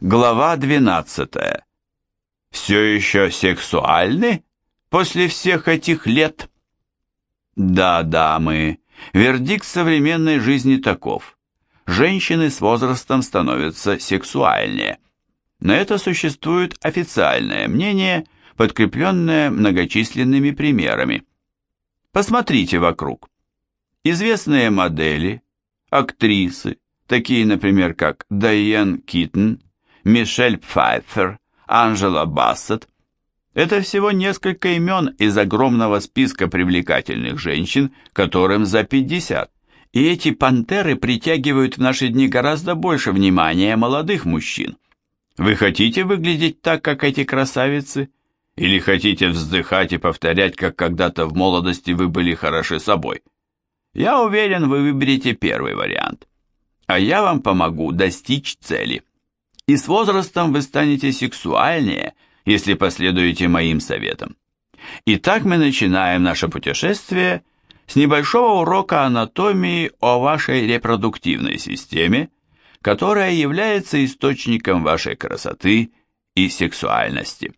Глава 12. Все еще сексуальны после всех этих лет? Да, дамы, вердикт современной жизни таков. Женщины с возрастом становятся сексуальнее. На это существует официальное мнение, подкрепленное многочисленными примерами. Посмотрите вокруг. Известные модели, актрисы, такие, например, как Дайен Киттон, Мишель Пфайфер, Анжела Бассет, это всего несколько имен из огромного списка привлекательных женщин, которым за 50. И эти пантеры притягивают в наши дни гораздо больше внимания молодых мужчин. Вы хотите выглядеть так, как эти красавицы? Или хотите вздыхать и повторять, как когда-то в молодости вы были хороши собой? Я уверен, вы выберете первый вариант. А я вам помогу достичь цели. И с возрастом вы станете сексуальнее, если последуете моим советам. Итак, мы начинаем наше путешествие с небольшого урока анатомии о вашей репродуктивной системе, которая является источником вашей красоты и сексуальности.